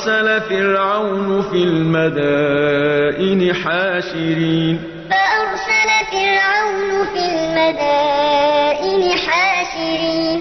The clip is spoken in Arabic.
فأرسل فرعون في المدائن حاشرين. فأرسل فرعون في المدائن حاشرين.